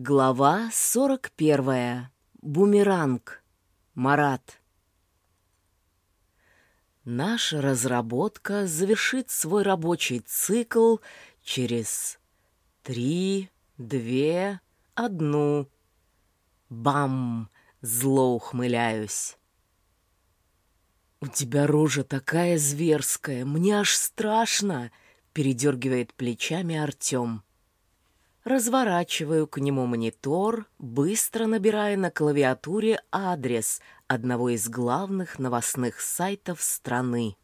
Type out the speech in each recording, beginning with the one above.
Глава 41. Бумеранг. Марат. Наша разработка завершит свой рабочий цикл через три, две, одну. Бам! Зло ухмыляюсь. «У тебя рожа такая зверская, мне аж страшно!» — передергивает плечами Артем. Разворачиваю к нему монитор, быстро набирая на клавиатуре адрес одного из главных новостных сайтов страны.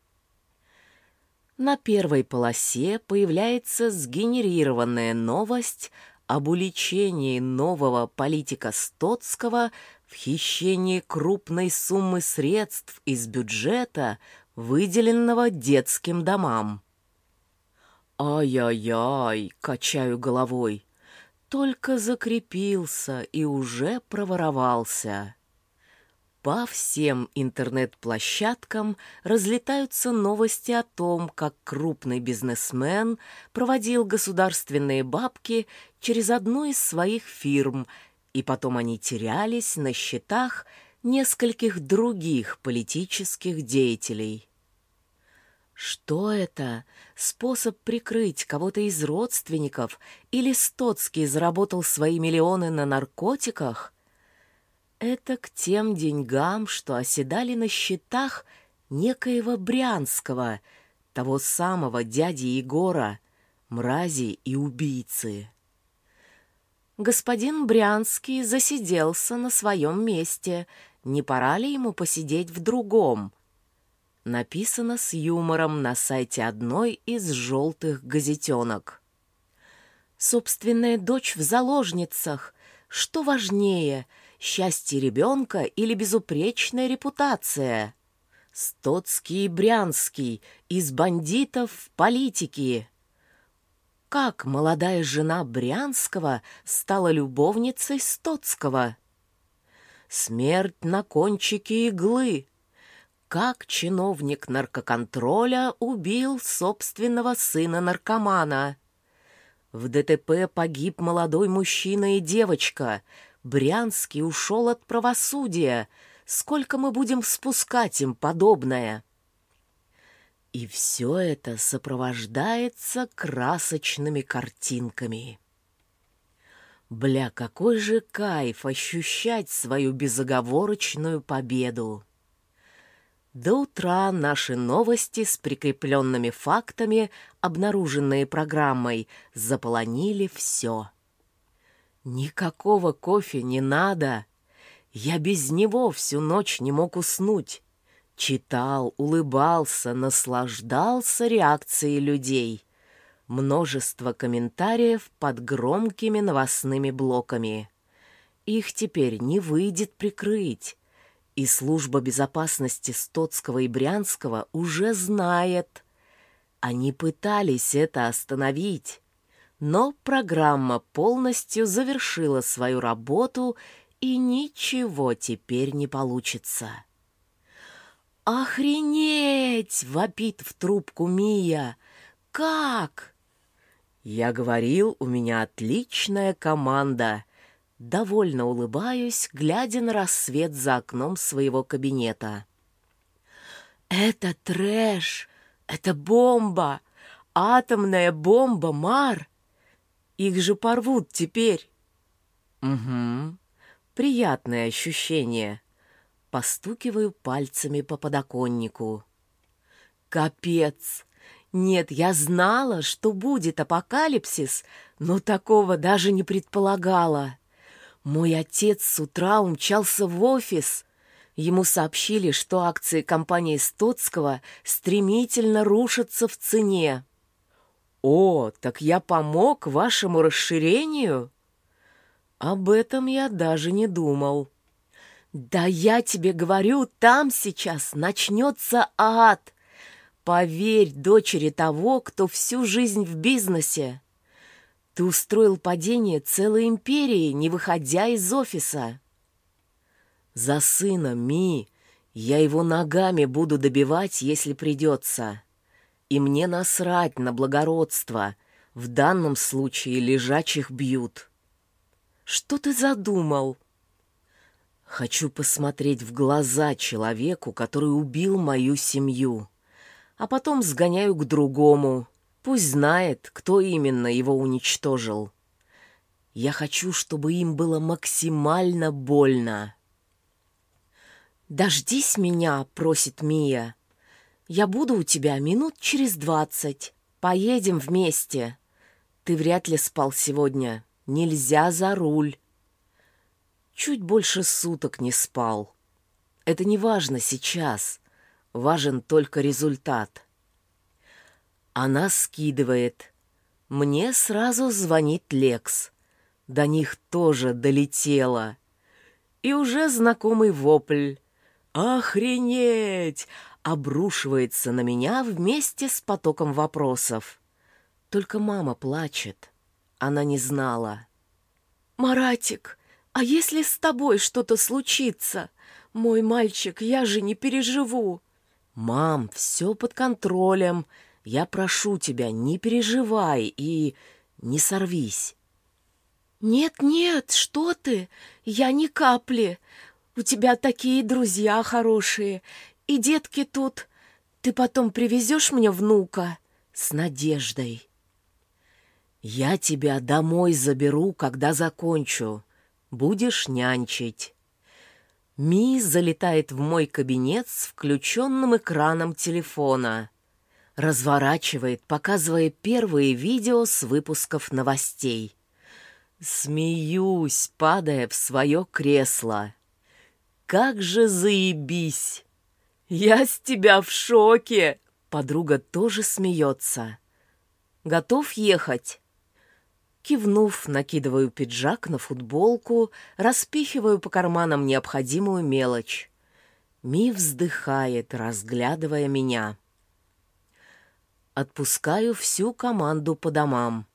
На первой полосе появляется сгенерированная новость об уличении нового политика Стоцкого в хищении крупной суммы средств из бюджета, выделенного детским домам. «Ай-яй-яй!» — качаю головой. Только закрепился и уже проворовался. По всем интернет-площадкам разлетаются новости о том, как крупный бизнесмен проводил государственные бабки через одну из своих фирм, и потом они терялись на счетах нескольких других политических деятелей. Что это? Способ прикрыть кого-то из родственников? Или Стоцкий заработал свои миллионы на наркотиках? Это к тем деньгам, что оседали на счетах некоего Брянского, того самого дяди Егора, мрази и убийцы. Господин Брянский засиделся на своем месте. Не пора ли ему посидеть в другом — написано с юмором на сайте одной из желтых газетенок. Собственная дочь в заложницах. Что важнее, счастье ребенка или безупречная репутация? Стоцкий и Брянский, из бандитов в политике. Как молодая жена Брянского стала любовницей Стоцкого? Смерть на кончике иглы — как чиновник наркоконтроля убил собственного сына-наркомана. В ДТП погиб молодой мужчина и девочка. Брянский ушел от правосудия. Сколько мы будем спускать им подобное? И все это сопровождается красочными картинками. Бля, какой же кайф ощущать свою безоговорочную победу! До утра наши новости с прикрепленными фактами, обнаруженные программой, заполонили все. Никакого кофе не надо. Я без него всю ночь не мог уснуть. Читал, улыбался, наслаждался реакцией людей. Множество комментариев под громкими новостными блоками. Их теперь не выйдет прикрыть. И служба безопасности Стоцкого и Брянского уже знает. Они пытались это остановить, но программа полностью завершила свою работу, и ничего теперь не получится. «Охренеть!» — вопит в трубку Мия. «Как?» «Я говорил, у меня отличная команда», Довольно улыбаюсь, глядя на рассвет за окном своего кабинета. «Это трэш! Это бомба! Атомная бомба, Мар! Их же порвут теперь!» «Угу. Приятное ощущение». Постукиваю пальцами по подоконнику. «Капец! Нет, я знала, что будет апокалипсис, но такого даже не предполагала». Мой отец с утра умчался в офис. Ему сообщили, что акции компании Стоцкого стремительно рушатся в цене. «О, так я помог вашему расширению?» Об этом я даже не думал. «Да я тебе говорю, там сейчас начнется ад. Поверь дочери того, кто всю жизнь в бизнесе. Ты устроил падение целой империи, не выходя из офиса. За сына, Ми, я его ногами буду добивать, если придется. И мне насрать на благородство. В данном случае лежачих бьют. Что ты задумал?» «Хочу посмотреть в глаза человеку, который убил мою семью, а потом сгоняю к другому. Пусть знает, кто именно его уничтожил. Я хочу, чтобы им было максимально больно». «Дождись меня», — просит Мия. «Я буду у тебя минут через двадцать. Поедем вместе. Ты вряд ли спал сегодня. Нельзя за руль». Чуть больше суток не спал. Это не важно сейчас. Важен только результат. Она скидывает. Мне сразу звонит Лекс. До них тоже долетело. И уже знакомый вопль. «Охренеть!» обрушивается на меня вместе с потоком вопросов. Только мама плачет. Она не знала. «Маратик, а если с тобой что-то случится? Мой мальчик, я же не переживу». «Мам, все под контролем. Я прошу тебя, не переживай и не сорвись». «Нет-нет, что ты? Я ни капли. У тебя такие друзья хорошие. И детки тут. Ты потом привезешь мне внука?» С надеждой. «Я тебя домой заберу, когда закончу. Будешь нянчить». Ми залетает в мой кабинет с включенным экраном телефона. Разворачивает, показывая первые видео с выпусков новостей. Смеюсь, падая в свое кресло. Как же заебись! Я с тебя в шоке! Подруга тоже смеется. Готов ехать? Кивнув, накидываю пиджак на футболку, распихиваю по карманам необходимую мелочь. Ми вздыхает, разглядывая меня. Отпускаю всю команду по домам.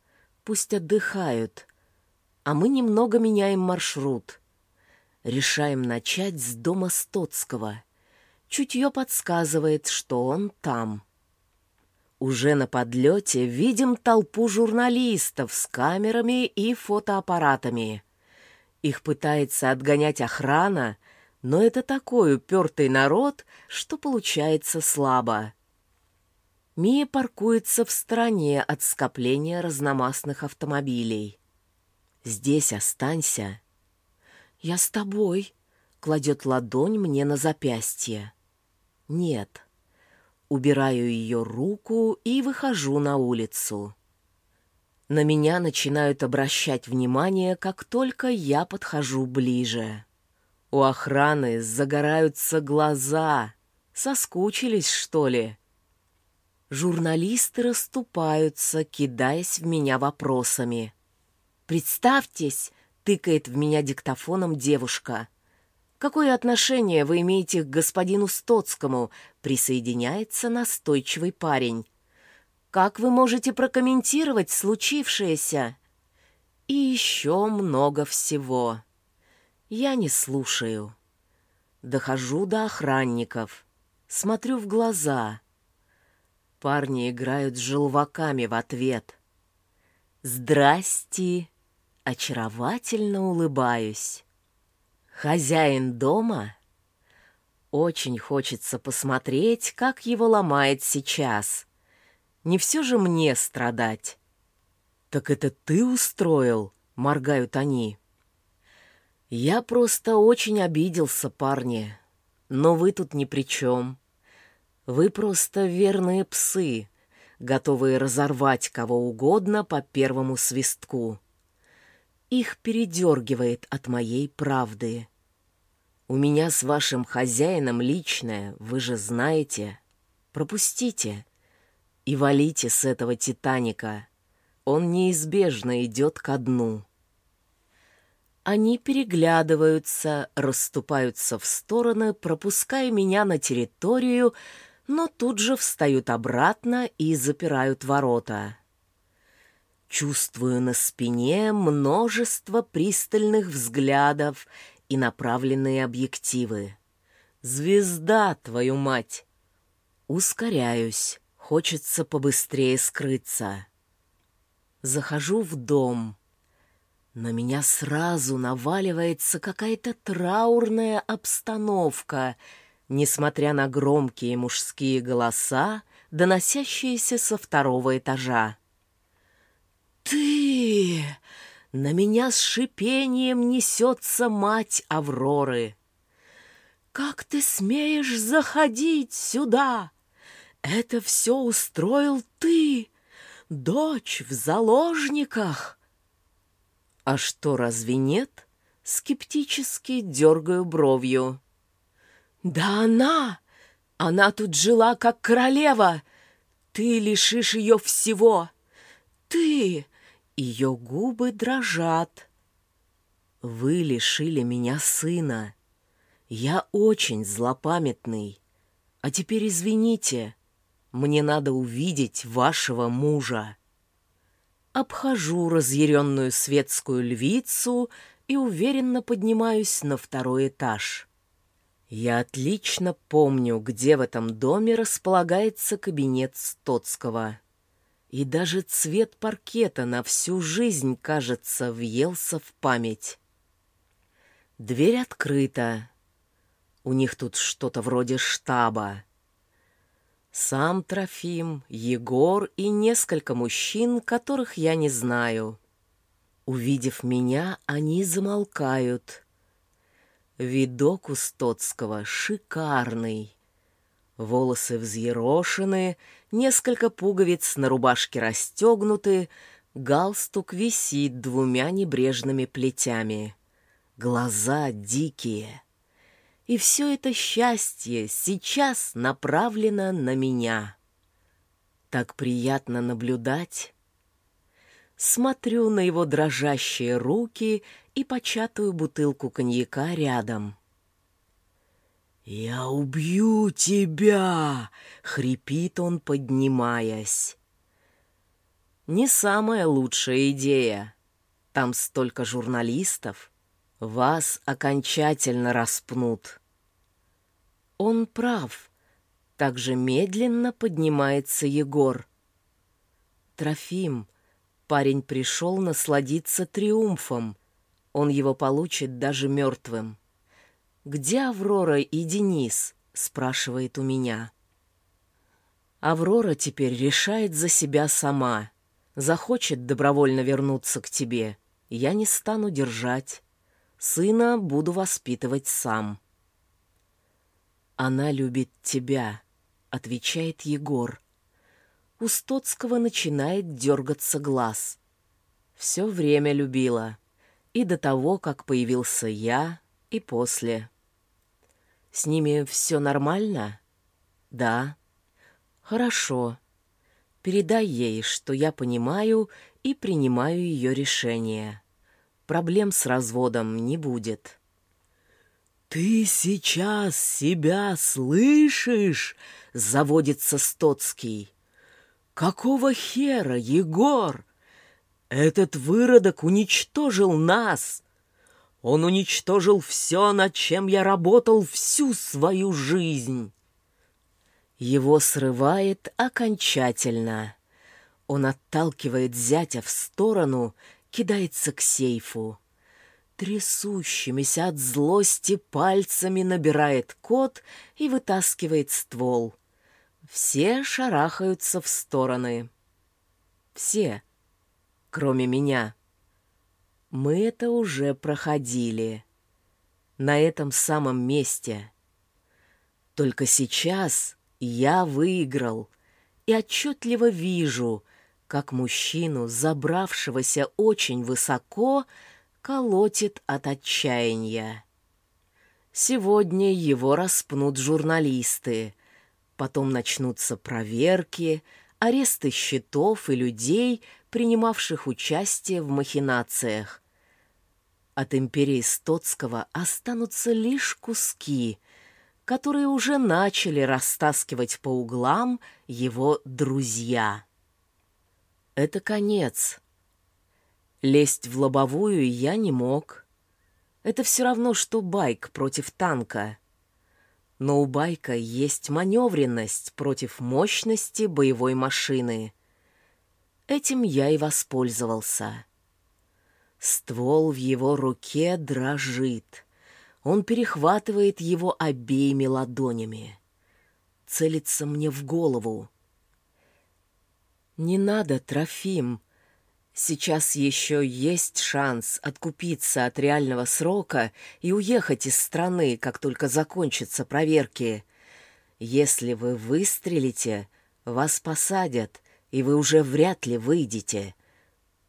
Пусть отдыхают. А мы немного меняем маршрут. Решаем начать с дома Стоцкого. Чутье подсказывает, что он там. Уже на подлете видим толпу журналистов с камерами и фотоаппаратами. Их пытается отгонять охрана, но это такой упертый народ, что получается слабо. Мия паркуется в стороне от скопления разномастных автомобилей. «Здесь останься», «Я с тобой», — кладет ладонь мне на запястье. «Нет». Убираю ее руку и выхожу на улицу. На меня начинают обращать внимание, как только я подхожу ближе. У охраны загораются глаза. Соскучились, что ли? Журналисты расступаются, кидаясь в меня вопросами. «Представьтесь, Тыкает в меня диктофоном девушка. «Какое отношение вы имеете к господину Стоцкому?» Присоединяется настойчивый парень. «Как вы можете прокомментировать случившееся?» И еще много всего. Я не слушаю. Дохожу до охранников. Смотрю в глаза. Парни играют с желваками в ответ. «Здрасте!» очаровательно улыбаюсь. Хозяин дома? Очень хочется посмотреть, как его ломает сейчас. Не все же мне страдать. «Так это ты устроил?» — моргают они. «Я просто очень обиделся, парни. Но вы тут ни при чем. Вы просто верные псы, готовые разорвать кого угодно по первому свистку. Их передергивает от моей правды. У меня с вашим хозяином личное, вы же знаете. Пропустите и валите с этого «Титаника». Он неизбежно идет ко дну. Они переглядываются, расступаются в стороны, пропуская меня на территорию, но тут же встают обратно и запирают ворота. Чувствую на спине множество пристальных взглядов и направленные объективы. Звезда, твою мать! Ускоряюсь, хочется побыстрее скрыться. Захожу в дом. На меня сразу наваливается какая-то траурная обстановка, несмотря на громкие мужские голоса, доносящиеся со второго этажа. «Ты!» На меня с шипением несется мать Авроры. «Как ты смеешь заходить сюда? Это все устроил ты, дочь в заложниках!» «А что, разве нет?» Скептически дергаю бровью. «Да она! Она тут жила, как королева! Ты лишишь ее всего! Ты!» Ее губы дрожат. «Вы лишили меня сына. Я очень злопамятный. А теперь извините, мне надо увидеть вашего мужа» обхожу разъяренную светскую львицу и уверенно поднимаюсь на второй этаж. Я отлично помню, где в этом доме располагается кабинет Стоцкого. И даже цвет паркета на всю жизнь, кажется, въелся в память. Дверь открыта. У них тут что-то вроде штаба. Сам Трофим, Егор и несколько мужчин, которых я не знаю. Увидев меня, они замолкают. Видок у Стоцкого шикарный. Волосы взъерошены, несколько пуговиц на рубашке расстегнуты, галстук висит двумя небрежными плетями. Глаза дикие. И все это счастье сейчас направлено на меня. Так приятно наблюдать. Смотрю на его дрожащие руки и початую бутылку коньяка рядом. «Я убью тебя!» — хрипит он, поднимаясь. Не самая лучшая идея. Там столько журналистов. Вас окончательно распнут. Он прав. Так же медленно поднимается Егор. Трофим. Парень пришел насладиться триумфом. Он его получит даже мертвым. «Где Аврора и Денис?» — спрашивает у меня. Аврора теперь решает за себя сама. Захочет добровольно вернуться к тебе. Я не стану держать. Сына буду воспитывать сам. «Она любит тебя», — отвечает Егор. У Стоцкого начинает дергаться глаз. Все время любила. И до того, как появился я, и после. С ними все нормально? Да. Хорошо. Передай ей, что я понимаю и принимаю ее решение. Проблем с разводом не будет. «Ты сейчас себя слышишь?» — заводится Стоцкий. «Какого хера, Егор? Этот выродок уничтожил нас. Он уничтожил все, над чем я работал всю свою жизнь». Его срывает окончательно. Он отталкивает зятя в сторону, кидается к сейфу трясущимися от злости пальцами набирает код и вытаскивает ствол. Все шарахаются в стороны. Все, кроме меня. Мы это уже проходили. На этом самом месте. Только сейчас я выиграл и отчетливо вижу, как мужчину, забравшегося очень высоко, колотит от отчаяния. Сегодня его распнут журналисты, потом начнутся проверки, аресты счетов и людей, принимавших участие в махинациях. От империи Стоцкого останутся лишь куски, которые уже начали растаскивать по углам его друзья. Это конец. Лезть в лобовую я не мог. Это все равно, что байк против танка. Но у байка есть маневренность против мощности боевой машины. Этим я и воспользовался. Ствол в его руке дрожит. Он перехватывает его обеими ладонями. Целится мне в голову. «Не надо, Трофим. Сейчас еще есть шанс откупиться от реального срока и уехать из страны, как только закончатся проверки. Если вы выстрелите, вас посадят, и вы уже вряд ли выйдете.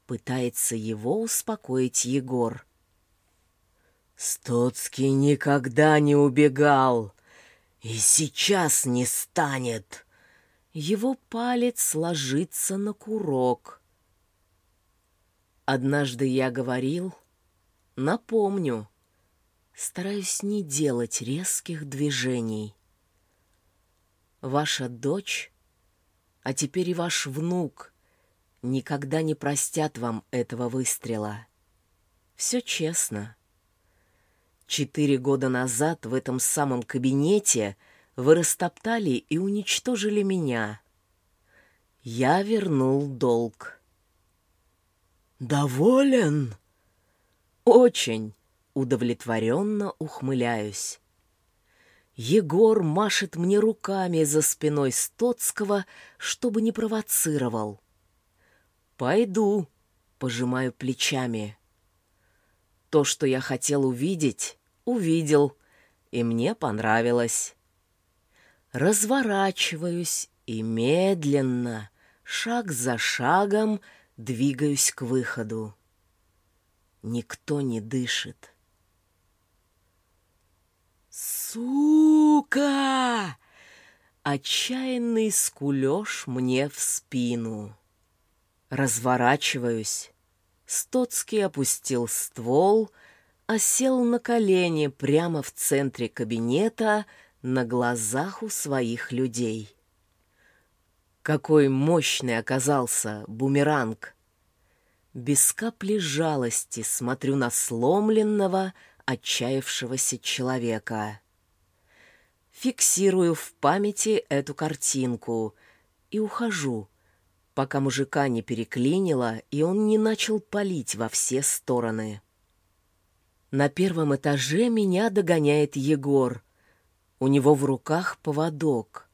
Пытается его успокоить Егор. Стоцкий никогда не убегал и сейчас не станет. Его палец ложится на курок. Однажды я говорил, напомню, стараюсь не делать резких движений. Ваша дочь, а теперь и ваш внук никогда не простят вам этого выстрела. Все честно. Четыре года назад в этом самом кабинете вы растоптали и уничтожили меня. Я вернул долг. «Доволен?» «Очень!» — удовлетворенно ухмыляюсь. Егор машет мне руками за спиной Стоцкого, чтобы не провоцировал. «Пойду», — пожимаю плечами. То, что я хотел увидеть, увидел, и мне понравилось. Разворачиваюсь и медленно, шаг за шагом, двигаюсь к выходу. Никто не дышит. «Сука!» Отчаянный скулёж мне в спину. Разворачиваюсь. Стоцкий опустил ствол, осел на колени прямо в центре кабинета на глазах у своих людей. Какой мощный оказался бумеранг! Без капли жалости смотрю на сломленного, отчаявшегося человека. Фиксирую в памяти эту картинку и ухожу, пока мужика не переклинило, и он не начал палить во все стороны. На первом этаже меня догоняет Егор. У него в руках поводок.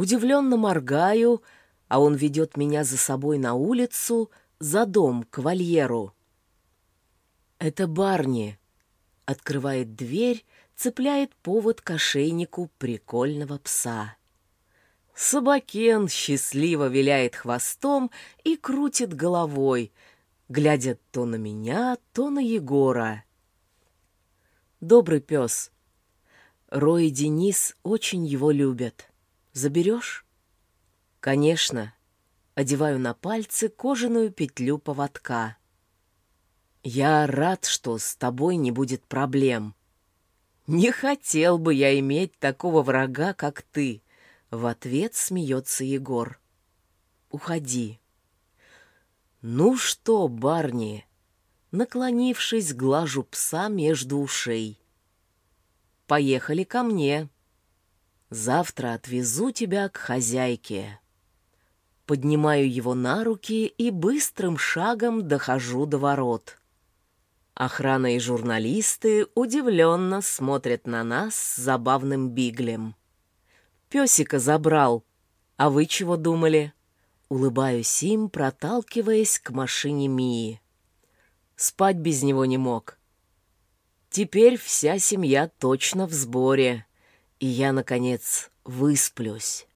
Удивленно моргаю, а он ведет меня за собой на улицу, за дом, к вольеру. «Это Барни», — открывает дверь, цепляет повод к ошейнику прикольного пса. Собакен счастливо виляет хвостом и крутит головой, глядя то на меня, то на Егора. Добрый пес. Рой и Денис очень его любят. Заберешь? Конечно. Одеваю на пальцы кожаную петлю поводка. Я рад, что с тобой не будет проблем. Не хотел бы я иметь такого врага, как ты. В ответ смеется Егор. Уходи. Ну что, Барни? Наклонившись, глажу пса между ушей. Поехали ко мне. Завтра отвезу тебя к хозяйке. Поднимаю его на руки и быстрым шагом дохожу до ворот. Охрана и журналисты удивленно смотрят на нас с забавным биглем. Песика забрал. А вы чего думали? Улыбаюсь им, проталкиваясь к машине Мии. Спать без него не мог. Теперь вся семья точно в сборе, и я, наконец, высплюсь.